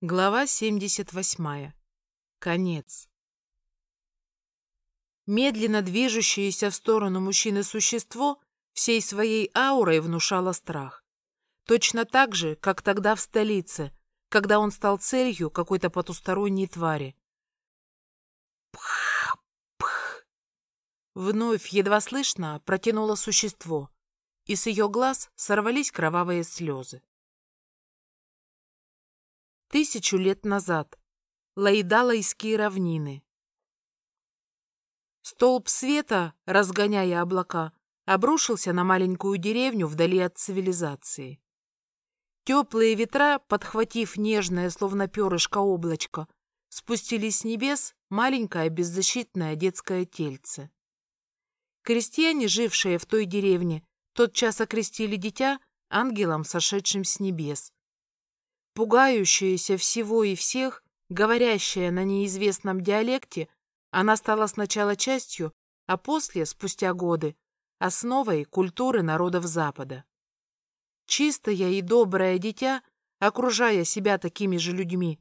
Глава 78. Конец. Медленно движущееся в сторону мужчины существо всей своей аурой внушало страх. Точно так же, как тогда в столице, когда он стал целью какой-то потусторонней твари. Пх, пх. Вновь едва слышно протянуло существо, и с ее глаз сорвались кровавые слезы. Тысячу лет назад. Лаидалайские равнины. Столб света, разгоняя облака, обрушился на маленькую деревню вдали от цивилизации. Теплые ветра, подхватив нежное, словно перышко облачко, спустились с небес маленькое беззащитное детское тельце. Крестьяне, жившие в той деревне, тотчас окрестили дитя ангелом, сошедшим с небес пугающаяся всего и всех, говорящая на неизвестном диалекте, она стала сначала частью, а после, спустя годы, основой культуры народов Запада. Чистое и доброе дитя, окружая себя такими же людьми,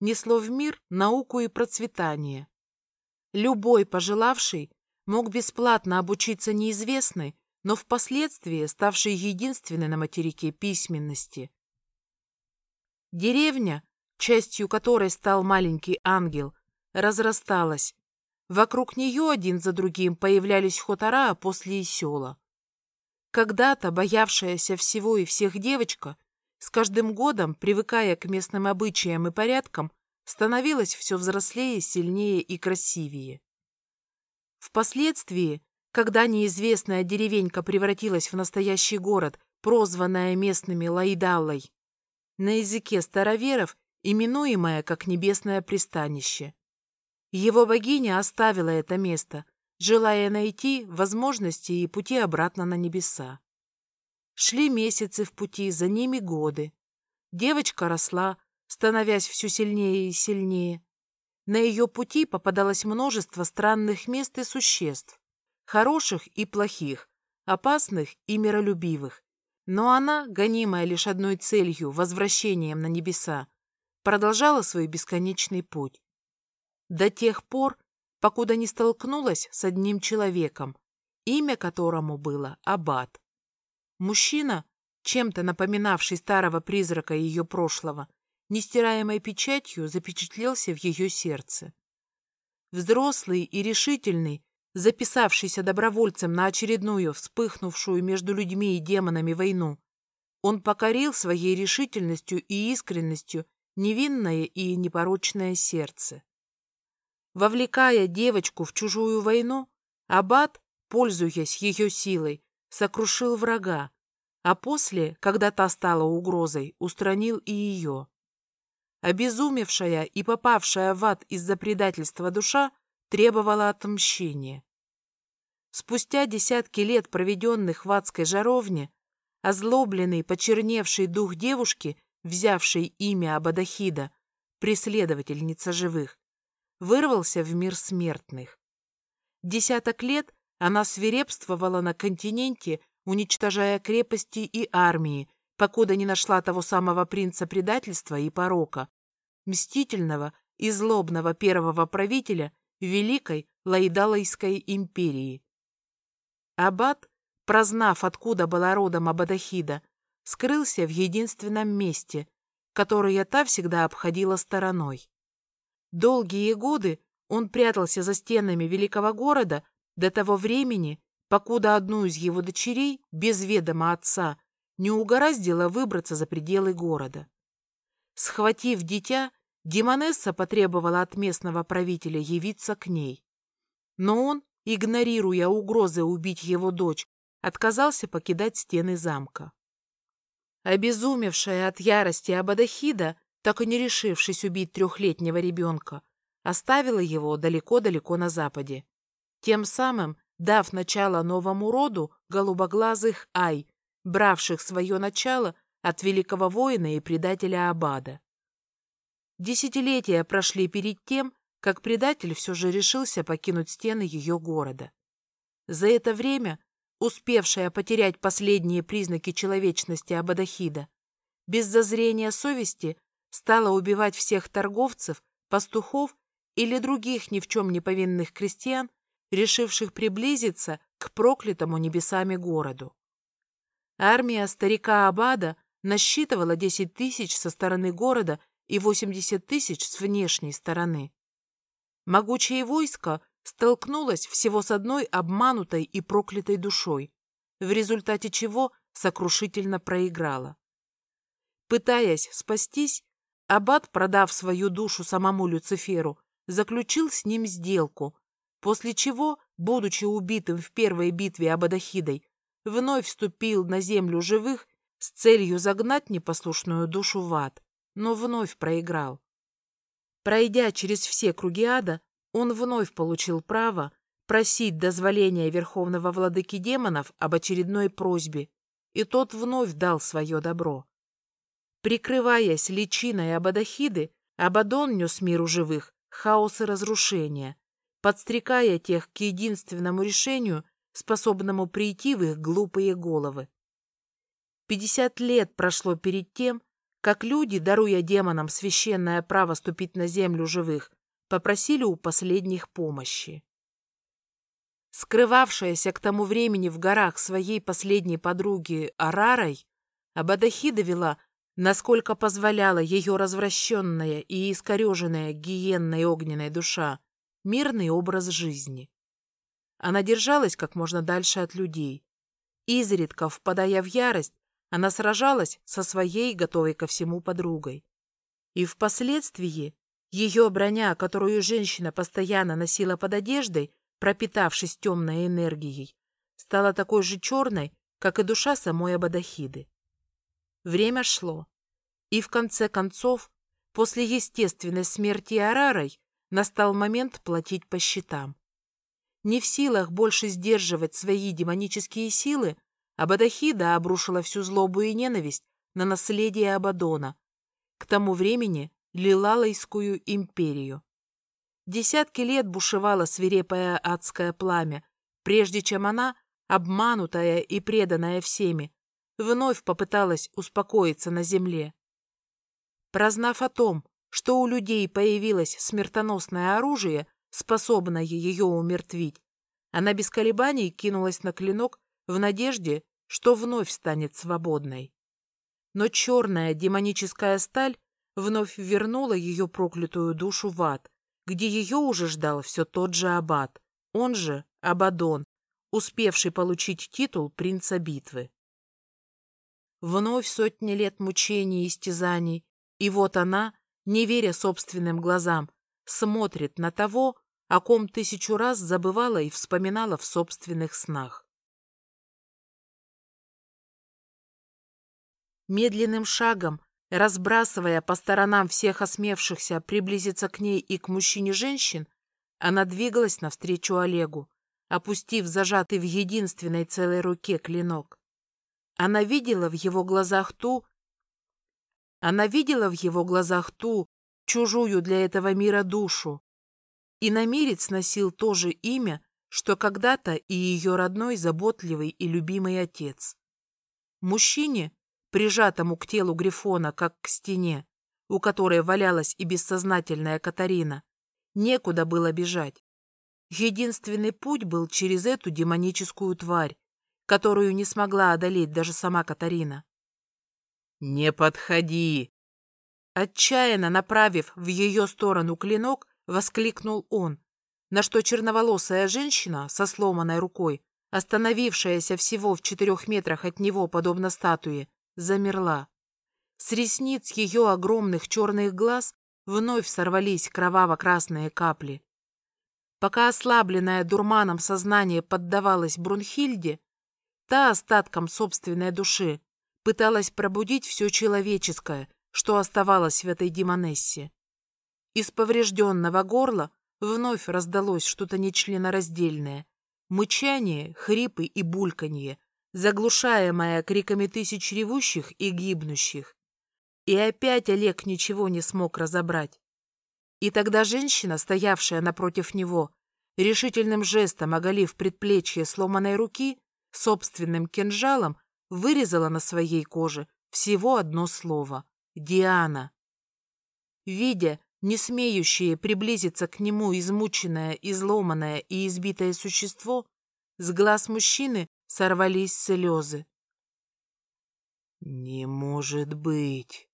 несло в мир науку и процветание. Любой пожелавший мог бесплатно обучиться неизвестной, но впоследствии ставшей единственной на материке письменности. Деревня, частью которой стал маленький ангел, разрасталась. Вокруг нее один за другим появлялись хутора, после села. Когда-то боявшаяся всего и всех девочка, с каждым годом, привыкая к местным обычаям и порядкам, становилась все взрослее, сильнее и красивее. Впоследствии, когда неизвестная деревенька превратилась в настоящий город, прозванная местными Лайдаллой, на языке староверов именуемое как небесное пристанище. Его богиня оставила это место, желая найти возможности и пути обратно на небеса. Шли месяцы в пути, за ними годы. Девочка росла, становясь все сильнее и сильнее. На ее пути попадалось множество странных мест и существ, хороших и плохих, опасных и миролюбивых, но она, гонимая лишь одной целью — возвращением на небеса, продолжала свой бесконечный путь. До тех пор, покуда не столкнулась с одним человеком, имя которому было Аббат. Мужчина, чем-то напоминавший старого призрака ее прошлого, нестираемой печатью запечатлелся в ее сердце. Взрослый и решительный, записавшийся добровольцем на очередную вспыхнувшую между людьми и демонами войну, он покорил своей решительностью и искренностью невинное и непорочное сердце. Вовлекая девочку в чужую войну, Аббат, пользуясь ее силой, сокрушил врага, а после, когда та стала угрозой, устранил и ее. Обезумевшая и попавшая в ад из-за предательства душа требовала отмщения. Спустя десятки лет, проведенных в адской жаровне, озлобленный, почерневший дух девушки, взявший имя Абадахида, преследовательница живых, вырвался в мир смертных. Десяток лет она свирепствовала на континенте, уничтожая крепости и армии, покуда не нашла того самого принца предательства и порока, мстительного и злобного первого правителя Великой Лайдалайской империи. Аббат, прознав, откуда была родом Абадахида, скрылся в единственном месте, которое та всегда обходила стороной. Долгие годы он прятался за стенами великого города до того времени, покуда одну из его дочерей, без ведома отца, не угораздило выбраться за пределы города. Схватив дитя, Демонесса потребовала от местного правителя явиться к ней. Но он игнорируя угрозы убить его дочь, отказался покидать стены замка. Обезумевшая от ярости Абадахида, так и не решившись убить трехлетнего ребенка, оставила его далеко-далеко на западе, тем самым дав начало новому роду голубоглазых Ай, бравших свое начало от великого воина и предателя Абада. Десятилетия прошли перед тем, как предатель все же решился покинуть стены ее города. За это время, успевшая потерять последние признаки человечности Абадахида, без зазрения совести стала убивать всех торговцев, пастухов или других ни в чем не повинных крестьян, решивших приблизиться к проклятому небесами городу. Армия старика Абада насчитывала 10 тысяч со стороны города и 80 тысяч с внешней стороны. Могучее войско столкнулось всего с одной обманутой и проклятой душой, в результате чего сокрушительно проиграло. Пытаясь спастись, Аббат, продав свою душу самому Люциферу, заключил с ним сделку, после чего, будучи убитым в первой битве Абадахидой, вновь вступил на землю живых с целью загнать непослушную душу в ад, но вновь проиграл. Пройдя через все круги ада, он вновь получил право просить дозволения Верховного Владыки Демонов об очередной просьбе, и тот вновь дал свое добро. Прикрываясь личиной Абадахиды, Абадон нес миру живых хаос и разрушение, подстрекая тех к единственному решению, способному прийти в их глупые головы. Пятьдесят лет прошло перед тем, как люди, даруя демонам священное право ступить на землю живых, попросили у последних помощи. Скрывавшаяся к тому времени в горах своей последней подруги Арарой, Абадахида вела, насколько позволяла ее развращенная и искореженная гиенной огненной душа, мирный образ жизни. Она держалась как можно дальше от людей. Изредка, впадая в ярость, она сражалась со своей, готовой ко всему подругой. И впоследствии ее броня, которую женщина постоянно носила под одеждой, пропитавшись темной энергией, стала такой же черной, как и душа самой Абадахиды. Время шло, и в конце концов, после естественной смерти Арарой, настал момент платить по счетам. Не в силах больше сдерживать свои демонические силы, Абадахида обрушила всю злобу и ненависть на наследие Абадона, к тому времени Лилалайскую империю. Десятки лет бушевало свирепое адское пламя, прежде чем она, обманутая и преданная всеми, вновь попыталась успокоиться на земле. Прознав о том, что у людей появилось смертоносное оружие, способное ее умертвить, она без колебаний кинулась на клинок в надежде, что вновь станет свободной. Но черная демоническая сталь вновь вернула ее проклятую душу в ад, где ее уже ждал все тот же Аббат, он же Абадон, успевший получить титул принца битвы. Вновь сотни лет мучений и истязаний, и вот она, не веря собственным глазам, смотрит на того, о ком тысячу раз забывала и вспоминала в собственных снах. Медленным шагом Разбрасывая по сторонам всех осмевшихся приблизиться к ней и к мужчине женщин, она двигалась навстречу Олегу, опустив зажатый в единственной целой руке клинок. Она видела в его глазах ту... Она видела в его глазах ту, чужую для этого мира душу. И намерец носил то же имя, что когда-то и ее родной, заботливый и любимый отец. Мужчине, прижатому к телу Грифона, как к стене, у которой валялась и бессознательная Катарина, некуда было бежать. Единственный путь был через эту демоническую тварь, которую не смогла одолеть даже сама Катарина. «Не подходи!» Отчаянно направив в ее сторону клинок, воскликнул он, на что черноволосая женщина со сломанной рукой, остановившаяся всего в четырех метрах от него, подобно статуе, замерла. С ресниц ее огромных черных глаз вновь сорвались кроваво-красные капли. Пока ослабленное дурманом сознание поддавалось Брунхильде, та остатком собственной души пыталась пробудить все человеческое, что оставалось в этой демонессе. Из поврежденного горла вновь раздалось что-то нечленораздельное. Мычание, хрипы и бульканье, заглушаемая криками тысяч ревущих и гибнущих. И опять Олег ничего не смог разобрать. И тогда женщина, стоявшая напротив него, решительным жестом оголив предплечье сломанной руки, собственным кинжалом вырезала на своей коже всего одно слово — «Диана». видя не смеющее приблизиться к нему измученное, изломанное и избитое существо, с глаз мужчины сорвались слезы. «Не может быть!»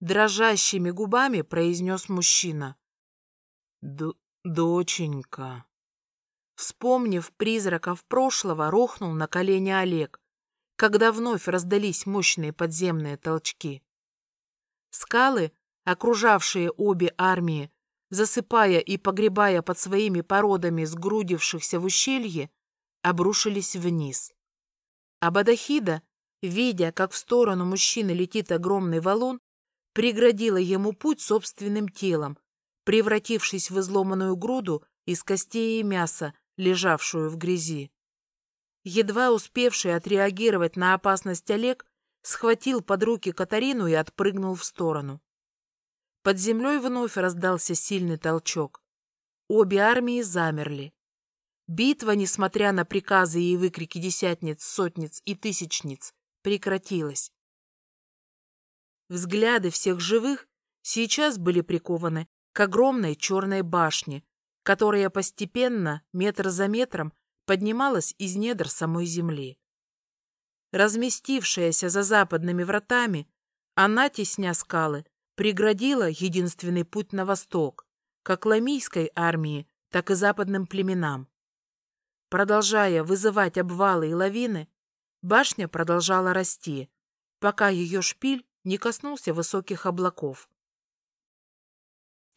Дрожащими губами произнес мужчина. «Доченька!» Вспомнив призраков прошлого, рухнул на колени Олег, когда вновь раздались мощные подземные толчки. Скалы, окружавшие обе армии, засыпая и погребая под своими породами сгрудившихся в ущелье, обрушились вниз. Абадахида, видя, как в сторону мужчины летит огромный валун, преградила ему путь собственным телом, превратившись в изломанную груду из костей и мяса, лежавшую в грязи. Едва успевший отреагировать на опасность Олег, схватил под руки Катарину и отпрыгнул в сторону. Под землей вновь раздался сильный толчок. Обе армии замерли. Битва, несмотря на приказы и выкрики десятниц, сотниц и тысячниц, прекратилась. Взгляды всех живых сейчас были прикованы к огромной черной башне, которая постепенно, метр за метром, поднималась из недр самой земли. Разместившаяся за западными вратами, она, тесня скалы, преградила единственный путь на восток, как ламийской армии, так и западным племенам. Продолжая вызывать обвалы и лавины, башня продолжала расти, пока ее шпиль не коснулся высоких облаков.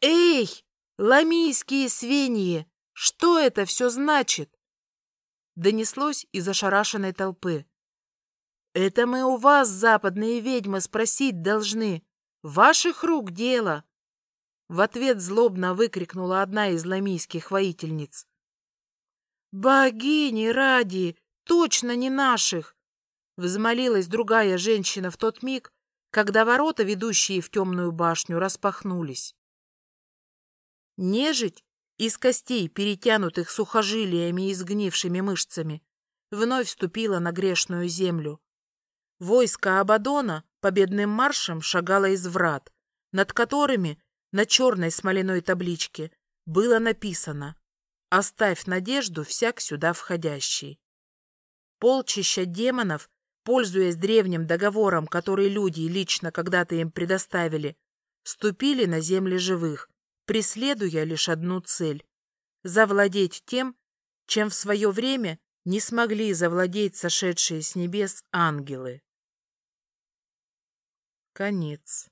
«Эй!» Ламийские свиньи! Что это все значит? Донеслось из ошарашенной толпы. Это мы у вас, западные ведьмы, спросить должны. Ваших рук дело. В ответ злобно выкрикнула одна из ламийских воительниц. «Богини ради! Точно не наших!» Взмолилась другая женщина в тот миг, когда ворота, ведущие в темную башню, распахнулись. Нежить из костей, перетянутых сухожилиями и сгнившими мышцами, вновь вступила на грешную землю. Войско Абадона победным маршем шагало из врат, над которыми на черной смоляной табличке было написано «Оставь надежду всяк сюда входящий». Полчища демонов, пользуясь древним договором, который люди лично когда-то им предоставили, ступили на земли живых, преследуя лишь одну цель — завладеть тем, чем в свое время не смогли завладеть сошедшие с небес ангелы. Конец.